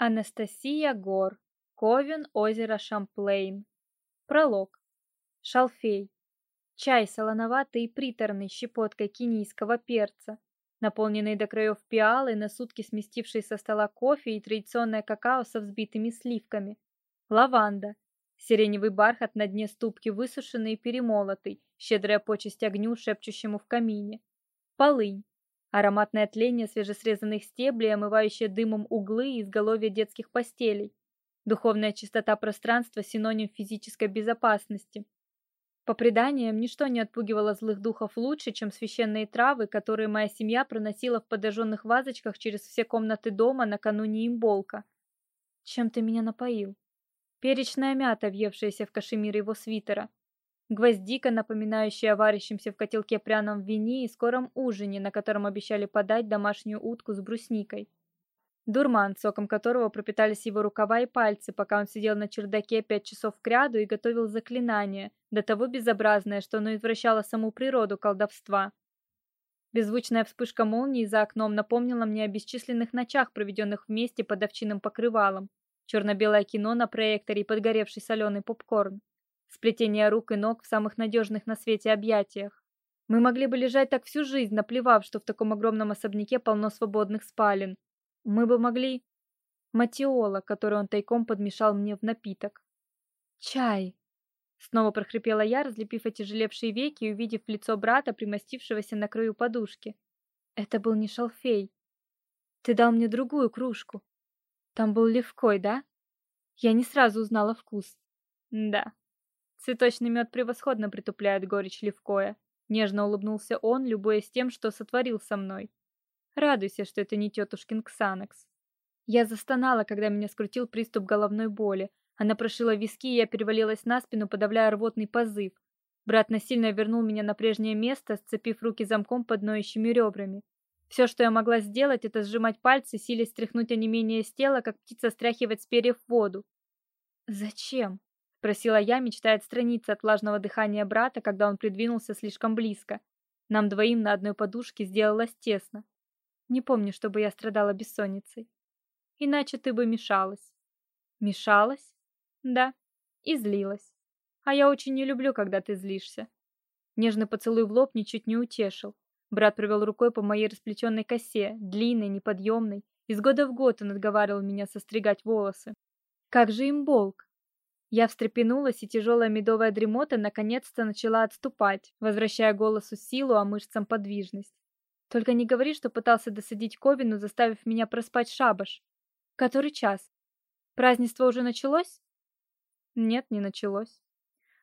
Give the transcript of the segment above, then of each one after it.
Анастасия Гор. Ковен, озеро Шамплейн. Пролог. Шалфей. Чай солоноватый и приторный, щепоткой кенийского перца. Наполненный до краев пиалы, на сутки сместивший со стола кофе и традиционное какао со взбитыми сливками. Лаванда. Сиреневый бархат на дне ступки высушенный и перемолотый, щедрая почесть огню, шепчущему в камине. Полынь. Ароматное тление свежесрезанных стеблей, омывающее дымом углы и изголовья детских постелей. Духовная чистота пространства – синоним физической безопасности. По преданиям, ничто не отпугивало злых духов лучше, чем священные травы, которые моя семья проносила в подожженных вазочках через все комнаты дома накануне имболка. Чем ты меня напоил? Перечная мята, въевшаяся в кашемир его свитера гвоздика, напоминающая о варящемся в котелке пряном вине и скором ужине, на котором обещали подать домашнюю утку с брусникой. Дурман, соком которого пропитались его рукава и пальцы, пока он сидел на чердаке пять часов кряду и готовил заклинание, до того безобразное, что оно извращало саму природу колдовства. Беззвучная вспышка молнии за окном напомнила мне о бесчисленных ночах, проведенных вместе под овчиным покрывалом, черно-белое кино на проекторе и подгоревший соленый попкорн сплетение рук и ног в самых надежных на свете объятиях. Мы могли бы лежать так всю жизнь, наплевав, что в таком огромном особняке полно свободных спален. Мы бы могли... Матиола, который он тайком подмешал мне в напиток. «Чай!» Снова прохрипела я, разлепив отяжелевшие веки и увидев лицо брата, примостившегося на краю подушки. Это был не шалфей. Ты дал мне другую кружку. Там был левкой, да? Я не сразу узнала вкус. Да. Цветочный мед превосходно притупляет горечь левкоя. Нежно улыбнулся он, любуясь тем, что сотворил со мной. Радуйся, что это не тетушкин Ксанакс. Я застонала, когда меня скрутил приступ головной боли. Она прошила виски, и я перевалилась на спину, подавляя рвотный позыв. Брат насильно вернул меня на прежнее место, сцепив руки замком под ноющими ребрами. Все, что я могла сделать, это сжимать пальцы, силясь стряхнуть онемение с тела, как птица стряхивает с перьев воду. Зачем? Спросила я, мечтая отстраниться от влажного дыхания брата, когда он придвинулся слишком близко. Нам двоим на одной подушке сделалось тесно. Не помню, чтобы я страдала бессонницей. Иначе ты бы мешалась. Мешалась? Да. И злилась. А я очень не люблю, когда ты злишься. Нежный поцелуй в лоб ничуть не утешил. Брат провел рукой по моей расплетенной косе, длинной, неподъемной. Из года в год он отговаривал меня состригать волосы. Как же им болк? Я встрепенулась, и тяжелая медовая дремота наконец-то начала отступать, возвращая голосу силу, а мышцам подвижность. Только не говори, что пытался досадить Ковину, заставив меня проспать шабаш. Который час? Празднество уже началось? Нет, не началось.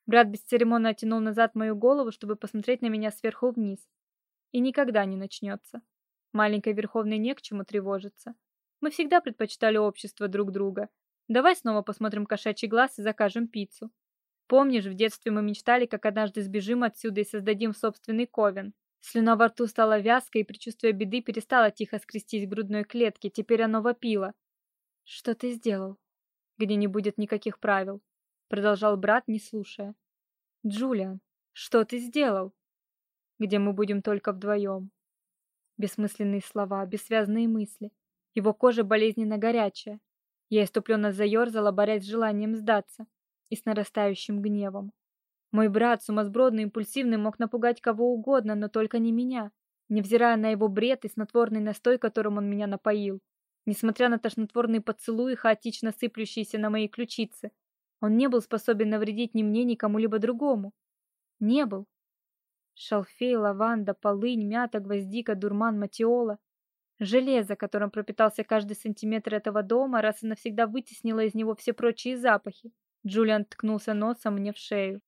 Брат бесцеремонно оттянул назад мою голову, чтобы посмотреть на меня сверху вниз. И никогда не начнется. Маленькой Верховной не к чему тревожиться. Мы всегда предпочитали общество друг друга, Давай снова посмотрим кошачий глаз и закажем пиццу. Помнишь, в детстве мы мечтали, как однажды сбежим отсюда и создадим собственный ковен. Слюна во рту стала вязкой, и предчувствие беды перестало тихо скрестись в грудной клетке, теперь оно вопило. «Что ты сделал?» «Где не будет никаких правил», — продолжал брат, не слушая. «Джулиан, что ты сделал?» «Где мы будем только вдвоем». Бессмысленные слова, бессвязные мысли. Его кожа болезненно горячая, я иступленно заерзала, борясь с желанием сдаться и с нарастающим гневом. Мой брат, сумасбродный, импульсивный, мог напугать кого угодно, но только не меня, невзирая на его бред и снотворный настой, которым он меня напоил. Несмотря на тошнотворные поцелуи, хаотично сыплющиеся на мои ключицы, он не был способен навредить ни мне, ни кому-либо другому. Не был. Шалфей, лаванда, полынь, мята, гвоздика, дурман, матиола. Железо, которым пропитался каждый сантиметр этого дома, раз и навсегда вытеснило из него все прочие запахи. Джулиан ткнулся носом мне в шею.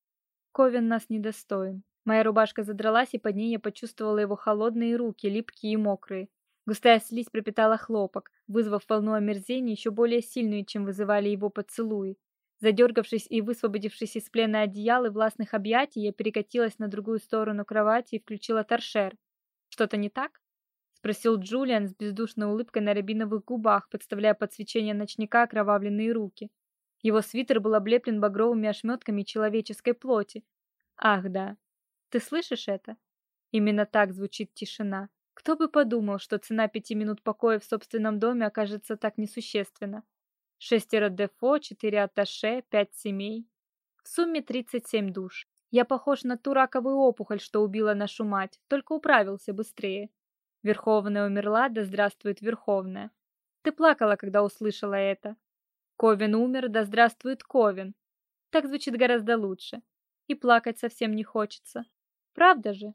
Ковен нас недостоин. Моя рубашка задралась, и под ней я почувствовала его холодные руки, липкие и мокрые. Густая слизь пропитала хлопок, вызвав волну омерзения еще более сильную, чем вызывали его поцелуи. Задергавшись и высвободившись из плена одеяла и властных объятий, я перекатилась на другую сторону кровати и включила торшер. Что-то не так? Спросил Джулиан с бездушной улыбкой на рябиновых губах, подставляя под свечение ночника окровавленные руки. Его свитер был облеплен багровыми ошметками человеческой плоти. Ах, да. Ты слышишь это? Именно так звучит тишина. Кто бы подумал, что цена пяти минут покоя в собственном доме окажется так несущественна. Шестеро дефо, четыре атташе, пять семей. В сумме 37 душ. Я похож на ту раковую опухоль, что убила нашу мать, только управился быстрее. Верховная умерла, да здравствует Верховная. Ты плакала, когда услышала это. Ковен умер, да здравствует Ковен. Так звучит гораздо лучше. И плакать совсем не хочется. Правда же?